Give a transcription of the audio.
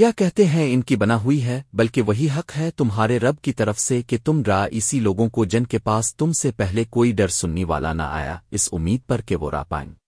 کیا کہتے ہیں ان کی بنا ہوئی ہے، بلکہ وہی حق ہے تمہارے رب کی طرف سے کہ تم را اسی لوگوں کو جن کے پاس تم سے پہلے کوئی ڈر سننی والا نہ آیا، اس امید پر کہ وہ را پائیں۔